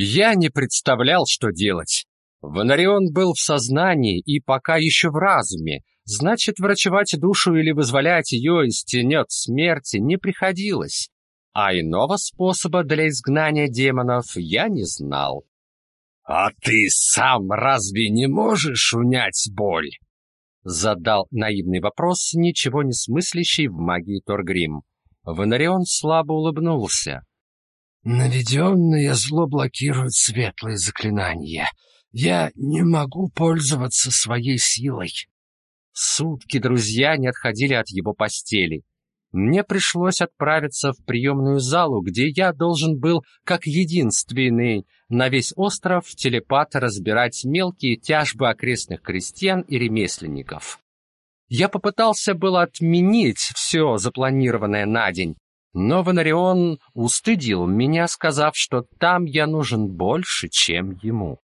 Я не представлял, что делать. Вонарион был в сознании и пока еще в разуме, значит, врачевать душу или вызволять ее из тенет смерти не приходилось, а иного способа для изгнания демонов я не знал. «А ты сам разве не можешь унять боль?» Задал наивный вопрос, ничего не смыслящий в магии Торгрим. Вонарион слабо улыбнулся. Наведенное зло блокирует светлые заклинания. Я не могу пользоваться своей силой. Сутки друзья не отходили от его постели. Мне пришлось отправиться в приемную залу, где я должен был, как единственный на весь остров, телепат разбирать мелкие тяжбы окрестных крестьян и ремесленников. Я попытался было отменить все запланированное на день, но Ванарион устыдил меня, сказав, что там я нужен больше, чем ему.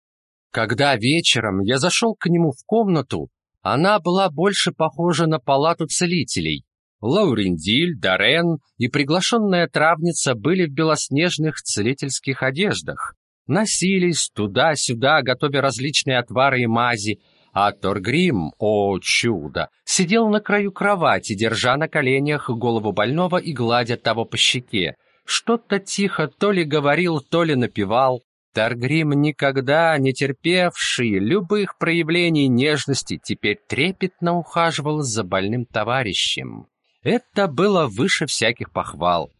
Когда вечером я зашел к нему в комнату, она была больше похожа на палату целителей. Лаурендиль, Дарен и приглашенная травница были в белоснежных целительских одеждах. Носились туда-сюда, готовя различные отвары и мази, а Торгрим, о чудо, сидел на краю кровати, держа на коленях голову больного и гладя того по щеке. Что-то тихо то ли говорил, то ли напевал. Торгрим, никогда не терпевший любых проявлений нежности, теперь трепетно ухаживал за больным товарищем. Это было выше всяких похвал.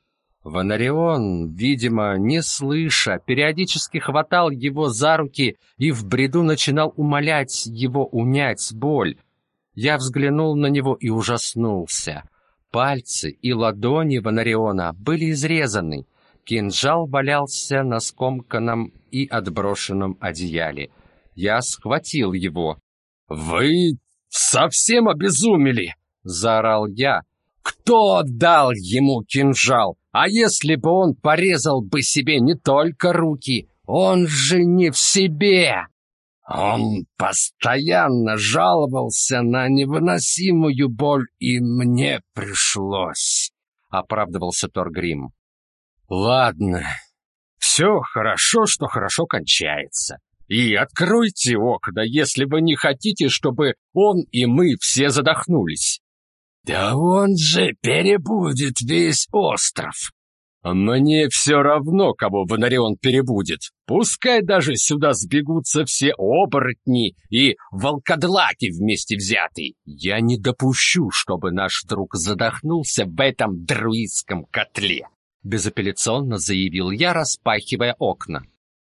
Ванарион, видимо, не слыша, периодически хватал его за руки и в бреду начинал умолять его унять боль. Я взглянул на него и ужаснулся. Пальцы и ладони Ванариона были изрезаны. Кинжал валялся на скомканном и отброшенном одеяле. Я схватил его. «Вы совсем обезумели!» — заорал я. «Кто дал ему кинжал? А если бы он порезал бы себе не только руки, он же не в себе. Он постоянно жаловался на невыносимую боль, и мне пришлось, — оправдывался Торгрим. Ладно, все хорошо, что хорошо кончается. И откройте окна, если вы не хотите, чтобы он и мы все задохнулись. «Да он же перебудет весь остров!» «Мне все равно, кого Вонарион перебудет. Пускай даже сюда сбегутся все оборотни и волкодлаки вместе взятые. Я не допущу, чтобы наш друг задохнулся в этом друидском котле», безапелляционно заявил я, распахивая окна.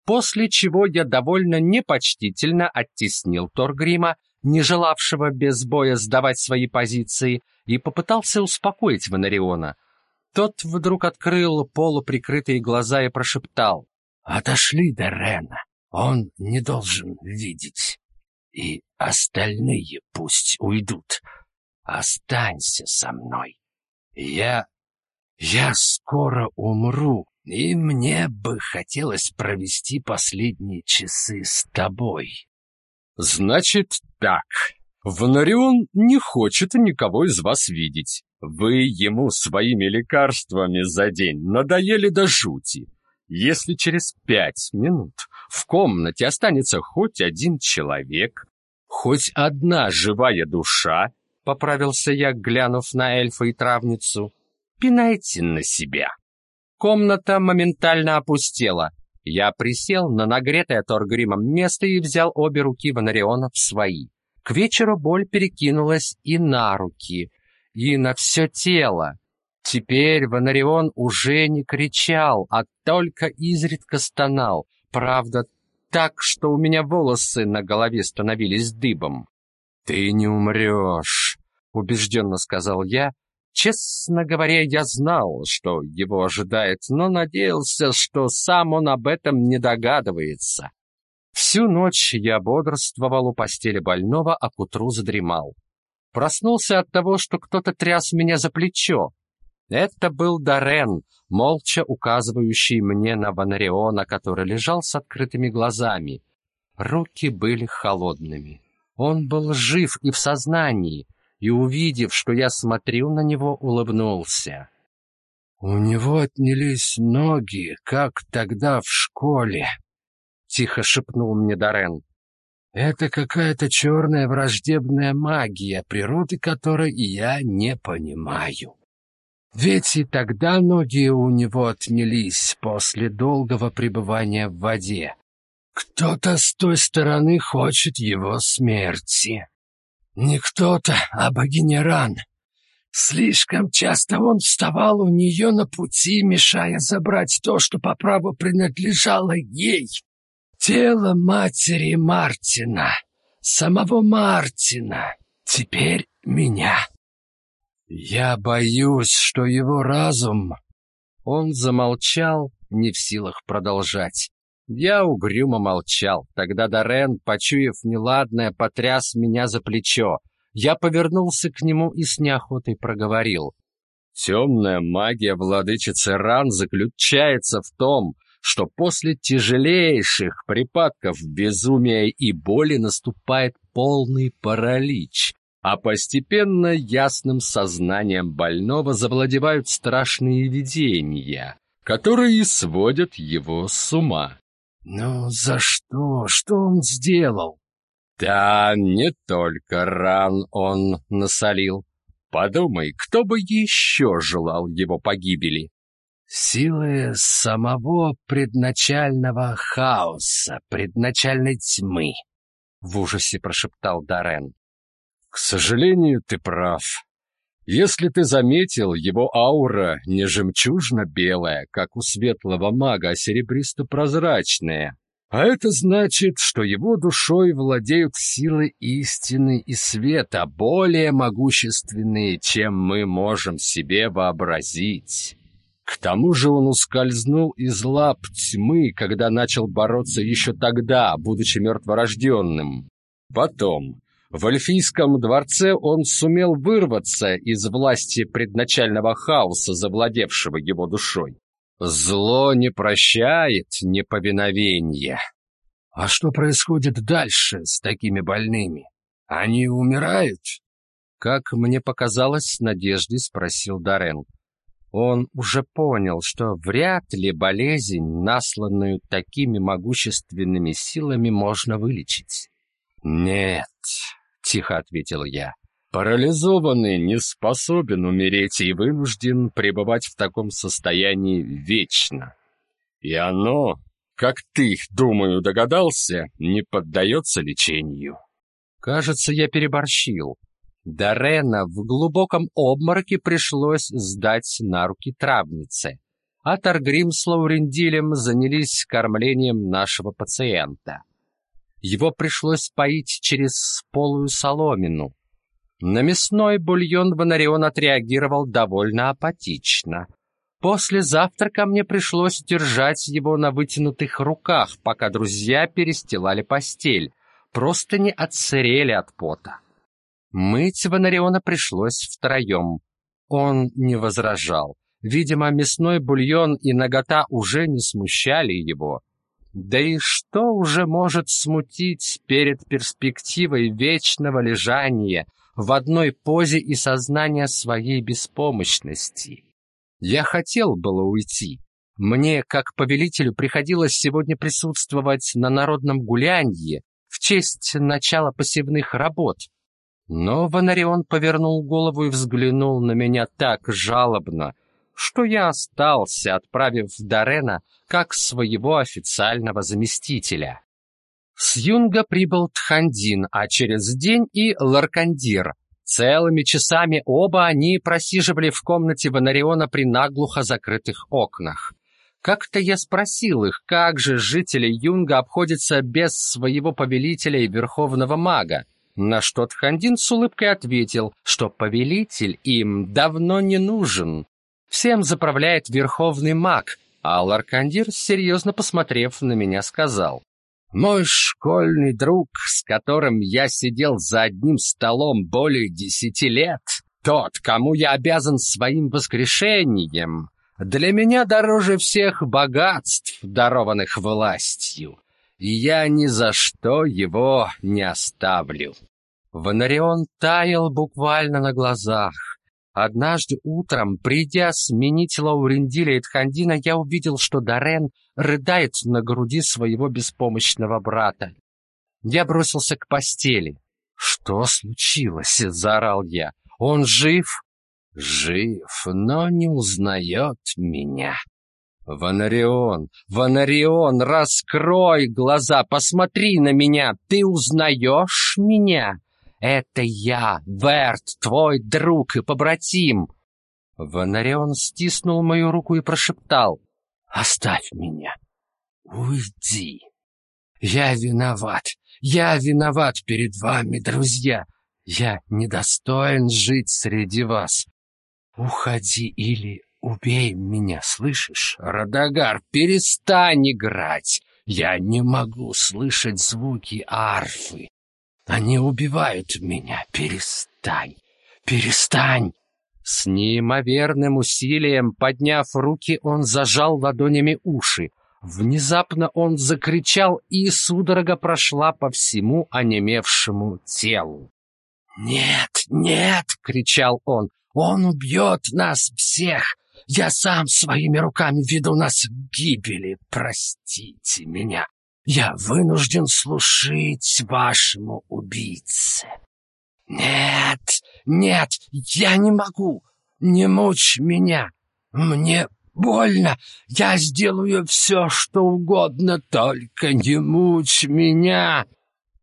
После чего я довольно непочтительно оттеснил Торгрима не желавшего без боя сдавать свои позиции, и попытался успокоить Ванариона. Тот вдруг открыл полуприкрытые глаза и прошептал. «Отошли до Рена, он не должен видеть. И остальные пусть уйдут. Останься со мной. Я... я скоро умру, и мне бы хотелось провести последние часы с тобой». Значит так. Вонарион не хочет никого из вас видеть. Вы ему своими лекарствами за день надоели до жути. Если через пять минут в комнате останется хоть один человек, хоть одна живая душа, поправился я, глянув на эльфа и травницу, пинайте на себя. Комната моментально опустела. Я присел на нагретое Торгримом место и взял обе руки Ванариона в свои. К вечеру боль перекинулась и на руки, и на все тело. Теперь Ванарион уже не кричал, а только изредка стонал. Правда, так, что у меня волосы на голове становились дыбом. «Ты не умрешь», — убежденно сказал я, Честно говоря, я знал, что его ожидает, но надеялся, что сам он об этом не догадывается. Всю ночь я бодрствовал у постели больного, а к утру задремал. Проснулся от того, что кто-то тряс меня за плечо. Это был Дарен, молча указывающий мне на Ванариона, который лежал с открытыми глазами. Руки были холодными. Он был жив и в сознании — и, увидев, что я смотрю на него, улыбнулся. «У него отнялись ноги, как тогда в школе», тихо шепнул мне Дорен. Это какая-то черная враждебная магия, природы которой я не понимаю. Ведь и тогда ноги у него отнялись после долгого пребывания в воде. Кто-то с той стороны хочет его смерти. Не кто-то, а богиня Ран. Слишком часто он вставал у нее на пути, мешая забрать то, что по праву принадлежало ей. Тело матери Мартина, самого Мартина, теперь меня. Я боюсь, что его разум... Он замолчал, не в силах продолжать. Я угрюмо молчал. Тогда Дорен, почуяв неладное, потряс меня за плечо. Я повернулся к нему и с неохотой проговорил. «Темная магия владычицы Ран заключается в том, что после тяжелейших припадков безумия и боли наступает полный паралич, а постепенно ясным сознанием больного завладевают страшные видения, которые сводят его с ума. «Но за что? Что он сделал?» «Да, не только ран он насолил. Подумай, кто бы еще желал его погибели?» Силы самого предначального хаоса, предначальной тьмы, в ужасе прошептал Дарен. К сожалению, ты прав. Если ты заметил, его аура не жемчужно-белая, как у светлого мага, а серебристо-прозрачная. А это значит, что его душой владеют силы истины и света, более могущественные, чем мы можем себе вообразить. К тому же он ускользнул из лап тьмы, когда начал бороться еще тогда, будучи мертворожденным. Потом, в Эльфийском дворце он сумел вырваться из власти предначального хаоса, завладевшего его душой. Зло не прощает неповиновения. А что происходит дальше с такими больными? Они умирают? Как мне показалось, с надеждой спросил Дарен. Он уже понял, что вряд ли болезнь, насланную такими могущественными силами, можно вылечить. «Нет», — тихо ответил я, — «парализованный не способен умереть и вынужден пребывать в таком состоянии вечно. И оно, как ты, думаю, догадался, не поддается лечению». Кажется, я переборщил. Дарена в глубоком обмороке пришлось сдать на руки травнице, а Таргрим с Лаурендилем занялись кормлением нашего пациента. Его пришлось поить через полую соломину. На мясной бульон Бонарион отреагировал довольно апатично. После завтрака мне пришлось держать его на вытянутых руках, пока друзья перестилали постель. Просто не отсырели от пота. Мыть Ванариона пришлось втроем. Он не возражал. Видимо, мясной бульон и нагота уже не смущали его. Да и что уже может смутить перед перспективой вечного лежания в одной позе и сознания своей беспомощности? Я хотел было уйти. Мне, как повелителю, приходилось сегодня присутствовать на народном гулянье в честь начала посевных работ — но Ванарион повернул голову и взглянул на меня так жалобно, что я остался, отправив Дарена как своего официального заместителя. С юнга прибыл Тхандин, а через день и Ларкандир. Целыми часами оба они просиживали в комнате Ванариона при наглухо закрытых окнах. Как-то я спросил их, как же жители Юнга обходятся без своего повелителя и верховного мага. На что Тхандин с улыбкой ответил, что повелитель им давно не нужен. Всем заправляет верховный маг, а Ларкандир, серьезно посмотрев на меня, сказал. «Мой школьный друг, с которым я сидел за одним столом более десяти лет, тот, кому я обязан своим воскрешением, для меня дороже всех богатств, дарованных властью, и я ни за что его не оставлю». Ванарион таял буквально на глазах. Однажды утром, придя сменить Лаурендиля и Тхандина, я увидел, что Дарен рыдает на груди своего беспомощного брата. Я бросился к постели. «Что случилось?» — заорал я. «Он жив?» «Жив, но не узнает меня». «Ванарион, Ванарион, раскрой глаза, посмотри на меня, ты узнаешь меня? Это я, Верт, твой друг и побратим!» Ванарион стиснул мою руку и прошептал. «Оставь меня! Уйди! Я виноват! Я виноват перед вами, друзья! Я недостоин жить среди вас! Уходи или убей меня, слышишь? Радагар, перестань играть! Я не могу слышать звуки арфы! Они убивают меня! Перестань! Перестань!» С неимоверным усилием, подняв руки, он зажал ладонями уши. Внезапно он закричал, и судорога прошла по всему онемевшему телу. «Нет, нет!» — кричал он. «Он убьет нас всех! Я сам своими руками веду нас к гибели! Простите меня! Я вынужден слушать вашему убийце!» «Нет, нет, я не могу! Не мучь меня! Мне больно! Я сделаю все, что угодно, только не мучь меня!»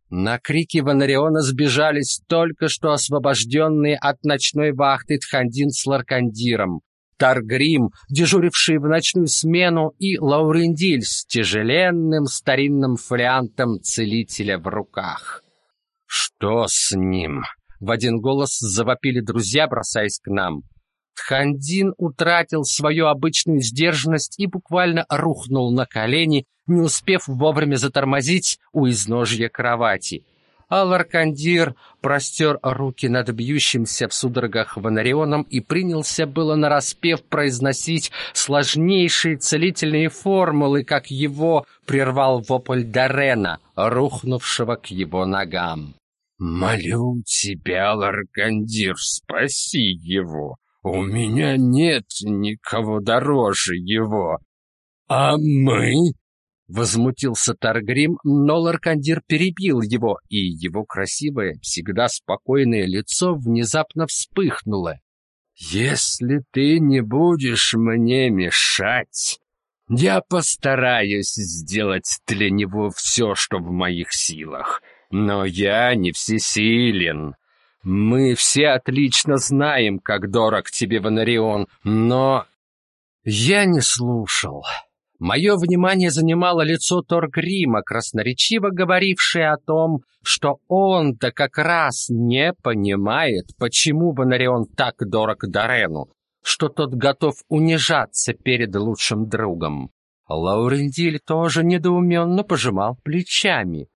На крики Ванариона сбежались только что освобожденные от ночной вахты Тхандин с Ларкандиром, Таргрим, дежуривший в ночную смену, и Лаурендиль с тяжеленным старинным фолиантом целителя в руках. «Что с ним?» — в один голос завопили друзья, бросаясь к нам. Тхандин утратил свою обычную сдержанность и буквально рухнул на колени, не успев вовремя затормозить у изножья кровати. А Ларкандир простер руки над бьющимся в судорогах Ванарионом и принялся было нараспев произносить сложнейшие целительные формулы, как его прервал вопль Дарена, рухнувшего к его ногам. «Молю тебя, Ларкандир, спаси его! У меня нет никого дороже его!» «А мы?» — возмутился Таргрим, но Ларкандир перебил его, и его красивое, всегда спокойное лицо внезапно вспыхнуло. «Если ты не будешь мне мешать, я постараюсь сделать для него все, что в моих силах». Но я не всесилен. Мы все отлично знаем, как дорог тебе Ванарион, но... Я не слушал. Мое внимание занимало лицо Торгрима, красноречиво говорившее о том, что он-то как раз не понимает, почему Ванарион так дорог Дорену, что тот готов унижаться перед лучшим другом. Лаурендиль тоже недоуменно пожимал плечами.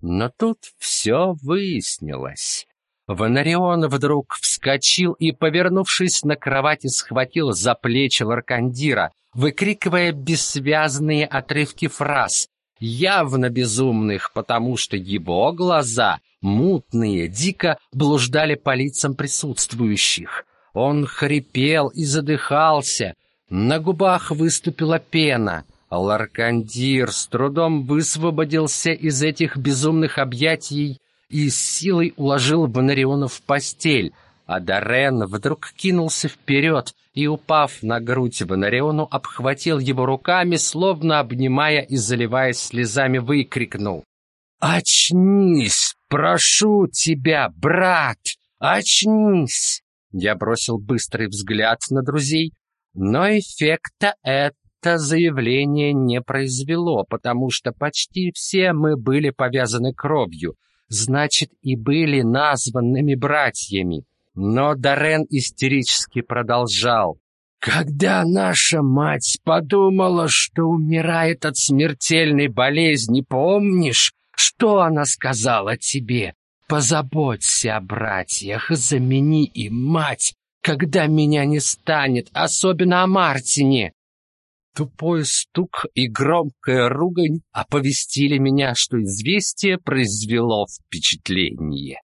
Но тут все выяснилось. Ванарион вдруг вскочил и, повернувшись на кровати, схватил за плечи Ларкандира, выкрикивая бессвязные отрывки фраз, явно безумных, потому что его глаза, мутные, дико блуждали по лицам присутствующих. Он хрипел и задыхался, на губах выступила пена — Ларкандир с трудом высвободился из этих безумных объятий и с силой уложил Бонариона в постель, а Дорен вдруг кинулся вперед и, упав на грудь Бонариону, обхватил его руками, словно обнимая и заливаясь слезами, выкрикнул. «Очнись! Прошу тебя, брат! Очнись!» Я бросил быстрый взгляд на друзей, но эффекта это это заявление не произвело, потому что почти все мы были повязаны кровью, значит, и были названными братьями. Но Дорен истерически продолжал. «Когда наша мать подумала, что умирает от смертельной болезни, помнишь, что она сказала тебе? Позаботься о братьях, замени им мать, когда меня не станет, особенно о Мартине. Тупой стук и громкая ругань оповестили меня, что известие произвело впечатление.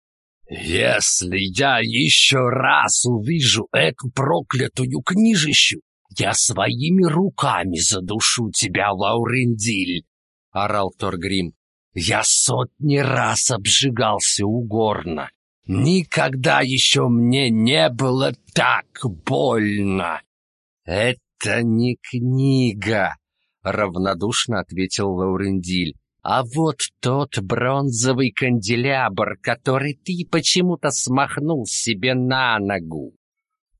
«Если я еще раз увижу эту проклятую книжищу, Я своими руками задушу тебя, Лаурендиль!» — орал Торгрим. «Я сотни раз обжигался у горна. Никогда еще мне не было так больно!» «Это не книга!» — равнодушно ответил Лаурендиль. «А вот тот бронзовый канделябр, который ты почему-то смахнул себе на ногу!»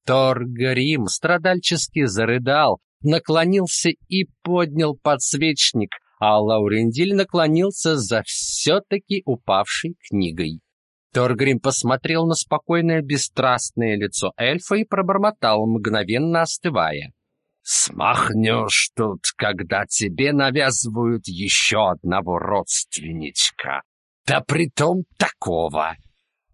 Торгрим страдальчески зарыдал, наклонился и поднял подсвечник, а Лаурендиль наклонился за все-таки упавшей книгой. Торгрим посмотрел на спокойное бесстрастное лицо эльфа и пробормотал, мгновенно остывая. «Смахнешь тут, когда тебе навязывают еще одного родственничка. Да притом такого!»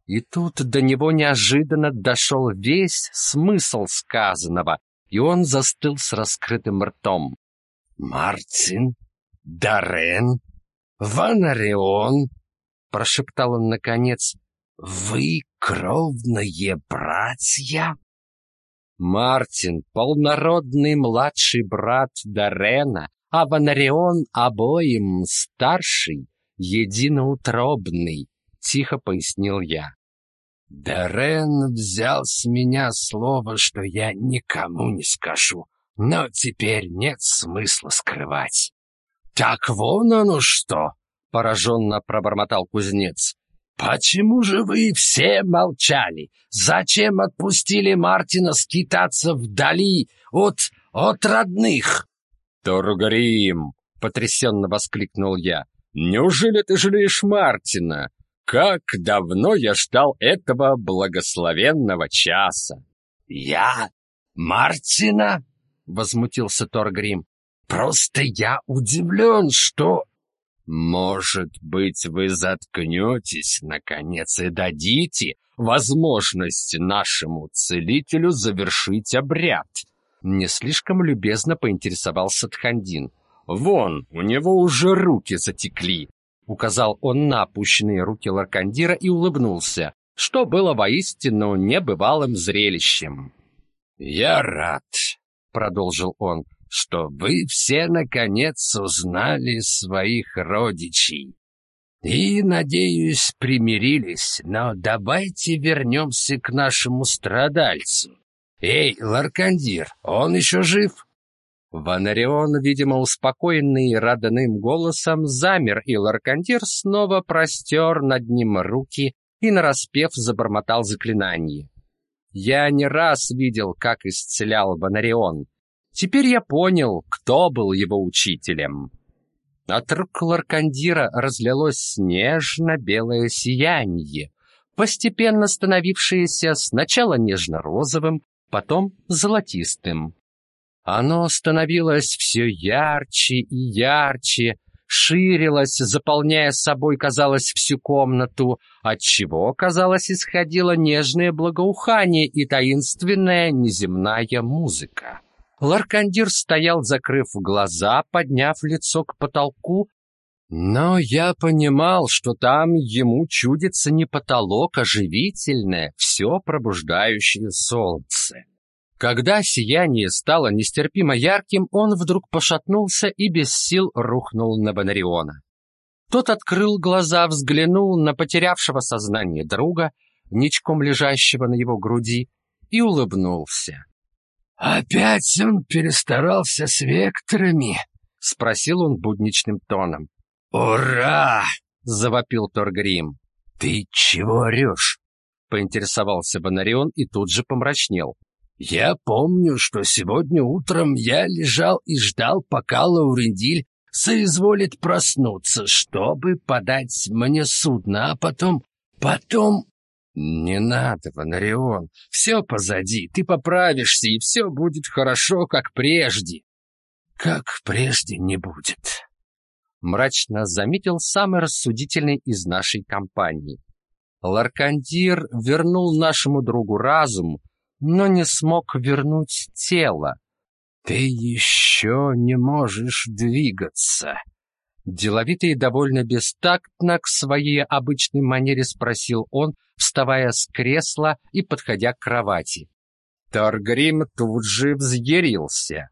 И тут до него неожиданно дошел весь смысл сказанного, и он застыл с раскрытым ртом. «Мартин? Дарен? Ванарион?» — прошептал он наконец. «Вы кровные братья?» Мартин — полнородный младший брат Дарена, а Ванарион обоим старший, единоутробный, — тихо пояснил я. Дарен взял с меня слово, что я никому не скажу, но теперь нет смысла скрывать. Так вон оно что, пораженно пробормотал кузнец. Почему же вы все молчали? Зачем отпустили Мартина скитаться вдали от от родных? Торгрим, потрясенно воскликнул я. Неужели ты жалеешь Мартина? Как давно я ждал этого благословенного часа. Я Мартина? возмутился Торгрим. Просто я удивлен, что может быть, вы заткнетесь, наконец, и дадите возможность нашему целителю завершить обряд. Не слишком любезно поинтересовался Тхандин. Вон, у него уже руки затекли. Указал он на опущенные руки Ларкандира и улыбнулся, что было воистину небывалым зрелищем. «Я рад», — продолжил он, — «что вы все, наконец, узнали своих родичей. И, надеюсь, примирились, но давайте вернемся к нашему страдальцу. Эй, Ларкандир, он еще жив?» Ванарион, видимо, успокоенный родным голосом, замер, и Ларкандир снова простер над ним руки и нараспев забормотал заклинание. Я не раз видел, как исцелял Ванарион. Теперь я понял, кто был его учителем. От рук Ларкандира разлилось снежно-белое сияние, постепенно становившееся сначала нежно-розовым, потом золотистым. Оно становилось все ярче и ярче, ширилось, заполняя собой, казалось, всю комнату, отчего, казалось, исходило нежное благоухание и таинственная неземная музыка. Ларкандир стоял, закрыв глаза, подняв лицо к потолку, но я понимал, что там ему чудится не потолок, а живительное, все пробуждающее солнце. Когда сияние стало нестерпимо ярким, он вдруг пошатнулся и без сил рухнул на Бонариона. Тот открыл глаза, взглянул на потерявшего сознание друга, ничком лежащего на его груди, и улыбнулся. «Опять он перестарался с векторами?» — спросил он будничным тоном. «Ура!» — завопил Торгрим. «Ты чего орешь?» — поинтересовался Бонарион и тут же помрачнел. Я помню, что сегодня утром я лежал и ждал, пока Лаурендиль соизволит проснуться, чтобы подать мне судно, а потом... потом... Не надо, Ванарион, все позади, ты поправишься, и все будет хорошо, как прежде. Как прежде не будет. Мрачно заметил самый рассудительный из нашей компании. Ларкандир вернул нашему другу разум, но не смог вернуть тело. «Ты еще не можешь двигаться!» Деловито и довольно бестактно к своей обычной манере спросил он, вставая с кресла и подходя к кровати. Торгрим тут же взъярился.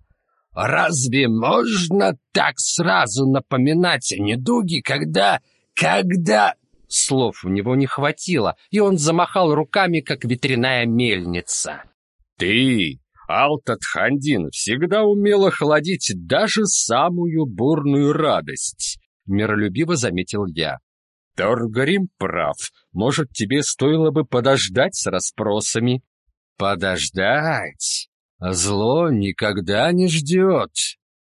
«Разве можно так сразу напоминать о недуге, когда... когда...» Слов у него не хватило, и он замахал руками, как ветряная мельница. «Ты, Алтатхандин, всегда умел охладить даже самую бурную радость», — миролюбиво заметил я. Торгарим прав. Может, тебе стоило бы подождать с расспросами? Подождать? Зло никогда не ждет.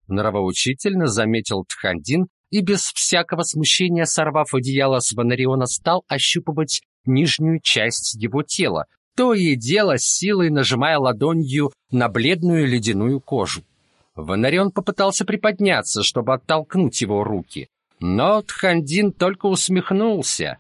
Нравоучительно заметил Тхандин и без всякого смущения, сорвав одеяло с Ванариона, стал ощупывать нижнюю часть его тела, то и дело силой нажимая ладонью на бледную ледяную кожу. Ванарион попытался приподняться, чтобы оттолкнуть его руки, но Тхандин только усмехнулся.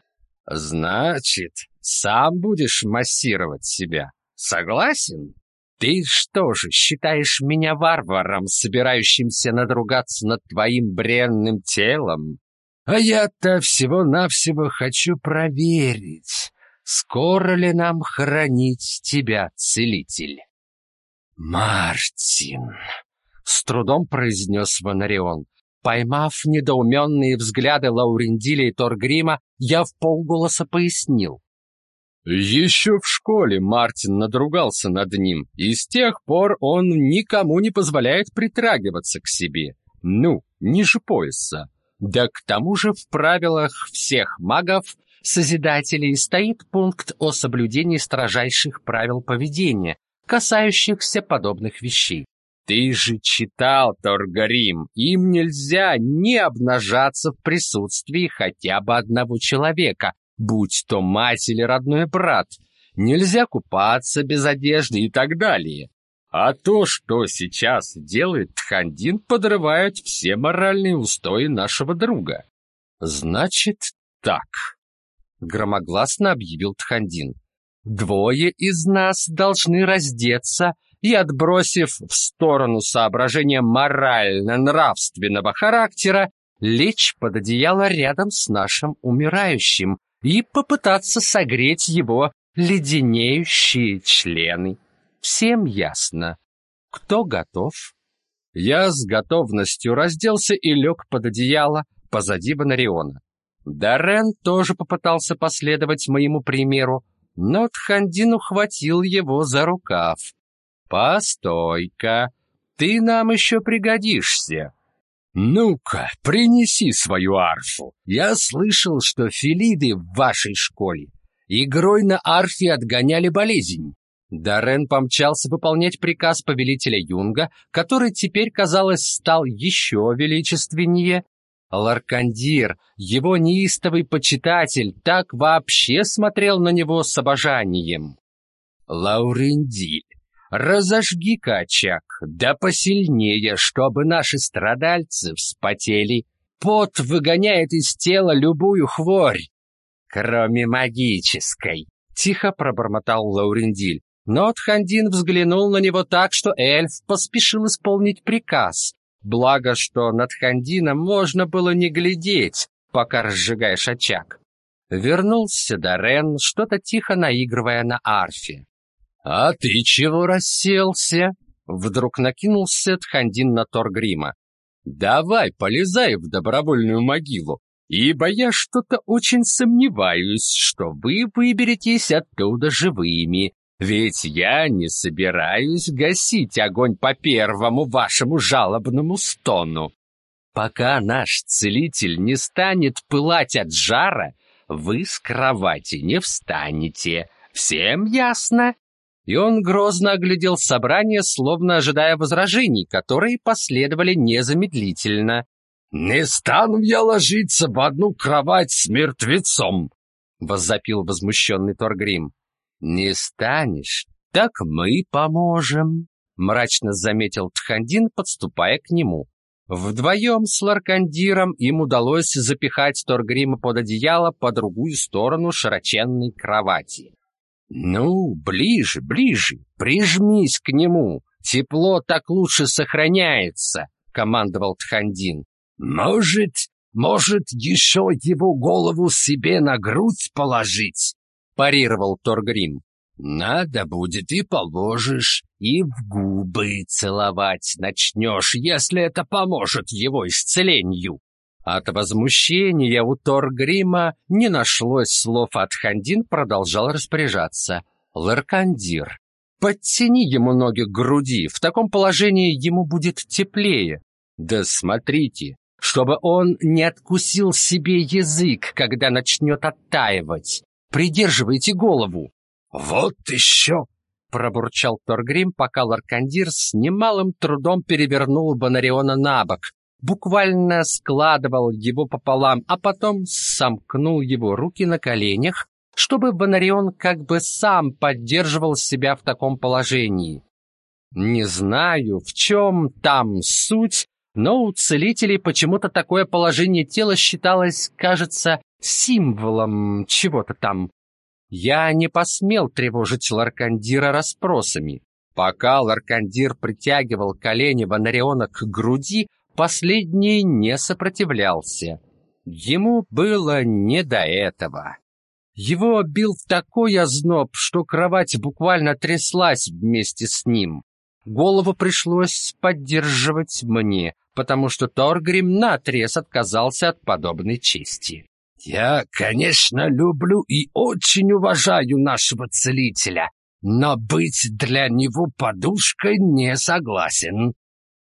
«Значит, сам будешь массировать себя. Согласен? Ты что же, считаешь меня варваром, собирающимся надругаться над твоим бренным телом? А я-то всего-навсего хочу проверить, скоро ли нам хранить тебя, целитель?» «Мартин!» — с трудом произнес Ванарион. Поймав недоуменные взгляды Лаурендиля и Торгрима, я в полголоса пояснил. Еще в школе Мартин надругался над ним, и с тех пор он никому не позволяет притрагиваться к себе. Ну, ниже пояса. Да к тому же в правилах всех магов, Созидателей, стоит пункт о соблюдении строжайших правил поведения, касающихся подобных вещей. Ты же читал, Торгарим, им нельзя не обнажаться в присутствии хотя бы одного человека, будь то мать или родной брат. Нельзя купаться без одежды и так далее. А то, что сейчас делает Тхандин, подрывает все моральные устои нашего друга. Значит, так, громогласно объявил Тхандин. Двое из нас должны раздеться и, отбросив в сторону соображения морально-нравственного характера, лечь под одеяло рядом с нашим умирающим и попытаться согреть его леденеющие члены. Всем ясно, кто готов. Я с готовностью разделся и лег под одеяло позади Бонариона. Даррен тоже попытался последовать моему примеру, но Тхандин ухватил его за рукав. «Постой-ка, ты нам еще пригодишься». «Ну-ка, принеси свою арфу. Я слышал, что филиды в вашей школе игрой на арфе отгоняли болезнь». Даррен помчался выполнять приказ повелителя Юнга, который теперь, казалось, стал еще величественнее. Ларкандир, его неистовый почитатель, так вообще смотрел на него с обожанием. Лаурендиль, Разожги-ка да посильнее, чтобы наши страдальцы вспотели. Пот выгоняет из тела любую хворь, кроме магической. Тихо пробормотал Лаурендиль, но Тхандин взглянул на него так, что эльф поспешил исполнить приказ. Благо, что над Хандином можно было не глядеть, пока разжигаешь очаг. Вернулся Дорен, что-то тихо наигрывая на арфе. «А ты чего расселся?» Вдруг накинулся Тхандин на Торгрима. «Давай, полезай в добровольную могилу, ибо я что-то очень сомневаюсь, что вы выберетесь оттуда живыми, ведь я не собираюсь гасить огонь по первому вашему жалобному стону. Пока наш целитель не станет пылать от жара, вы с кровати не встанете. Всем ясно?» и он грозно оглядел собрание, словно ожидая возражений, которые последовали незамедлительно. «Не стану я ложиться в одну кровать с мертвецом!» — воззапил возмущенный Торгрим. «Не станешь, так мы поможем», — мрачно заметил Тхандин, подступая к нему. Вдвоем с Ларкандиром им удалось запихать Торгрима под одеяло по другую сторону широченной кровати. «Ну, ближе, ближе, прижмись к нему, тепло так лучше сохраняется», — командовал Тхандин. «Может, может, еще его голову себе на грудь положить?» — парировал Торгрим. Надо будет и положишь, и в губы целовать начнешь, если это поможет его исцелению. От возмущения у Торгрима не нашлось слов, а Тхандин продолжал распоряжаться. «Ларкандир, подтяни ему ноги к груди, в таком положении ему будет теплее. Да смотрите, чтобы он не откусил себе язык, когда начнет оттаивать. Придерживайте голову». «Вот еще!» — пробурчал Торгрим, пока Ларкандир с немалым трудом перевернул Бонариона на бок, буквально складывал его пополам, а потом сомкнул его руки на коленях, чтобы Бонарион как бы сам поддерживал себя в таком положении. Не знаю, в чем там суть, но у целителей почему-то такое положение тела считалось, кажется, символом чего-то там. Я не посмел тревожить Ларкандира расспросами. Пока Ларкандир притягивал колени Бонариона к груди, Последний не сопротивлялся. Ему было не до этого. Его бил такой озноб, что кровать буквально тряслась вместе с ним. Голову пришлось поддерживать мне, потому что Торгрим наотрез отказался от подобной чести. «Я, конечно, люблю и очень уважаю нашего целителя, но быть для него подушкой не согласен»,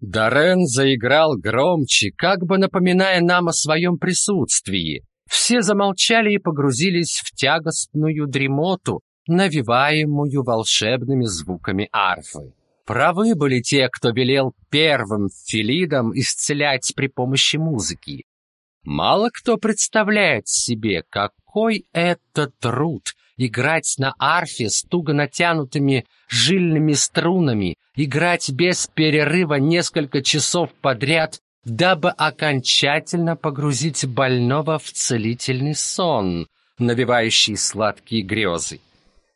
Дарен заиграл громче, как бы напоминая нам о своем присутствии. Все замолчали и погрузились в тягостную дремоту, навиваемую волшебными звуками арфы. Правы были те, кто велел первым филидам исцелять при помощи музыки. Мало кто представляет себе, какой это труд играть на арфе с туго натянутыми жильными струнами, играть без перерыва несколько часов подряд, дабы окончательно погрузить больного в целительный сон, навевающий сладкие грезы.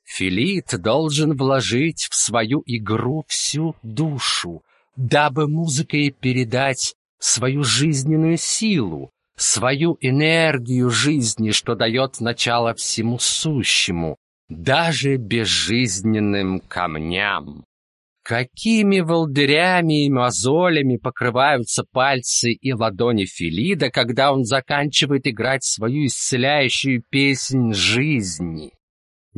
Филит должен вложить в свою игру всю душу, дабы музыкой передать свою жизненную силу, свою энергию жизни, что дает начало всему сущему, даже безжизненным камням. Какими волдырями и мозолями покрываются пальцы и ладони Филида, когда он заканчивает играть свою исцеляющую песнь жизни.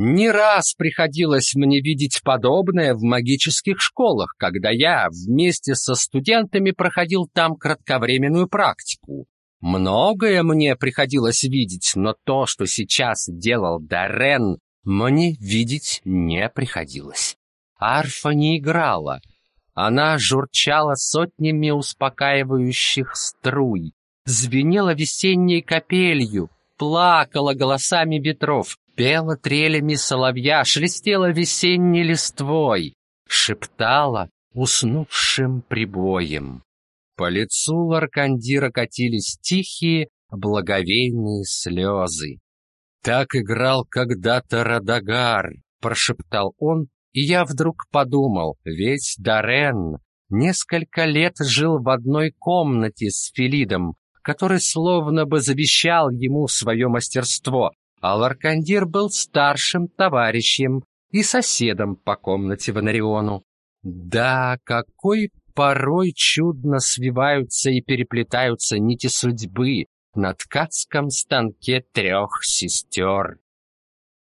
Не раз приходилось мне видеть подобное в магических школах, когда я вместе со студентами проходил там кратковременную практику. Многое мне приходилось видеть, но то, что сейчас делал Даррен, мне видеть не приходилось. Арфа не играла. Она журчала сотнями успокаивающих струй, звенела весенней капелью, плакала голосами ветров, пела трелями соловья, шелестела весенней листвой, шептала уснувшим прибоем. По лицу Ларкандира катились тихие, благовейные слезы. «Так играл когда-то Радагар», — прошептал он, и я вдруг подумал, ведь Дарен несколько лет жил в одной комнате с Филидом, который словно бы завещал ему свое мастерство, а Ларкандир был старшим товарищем и соседом по комнате Ванариону. Да, какой порой чудно свиваются и переплетаются нити судьбы на ткацком станке трех сестер.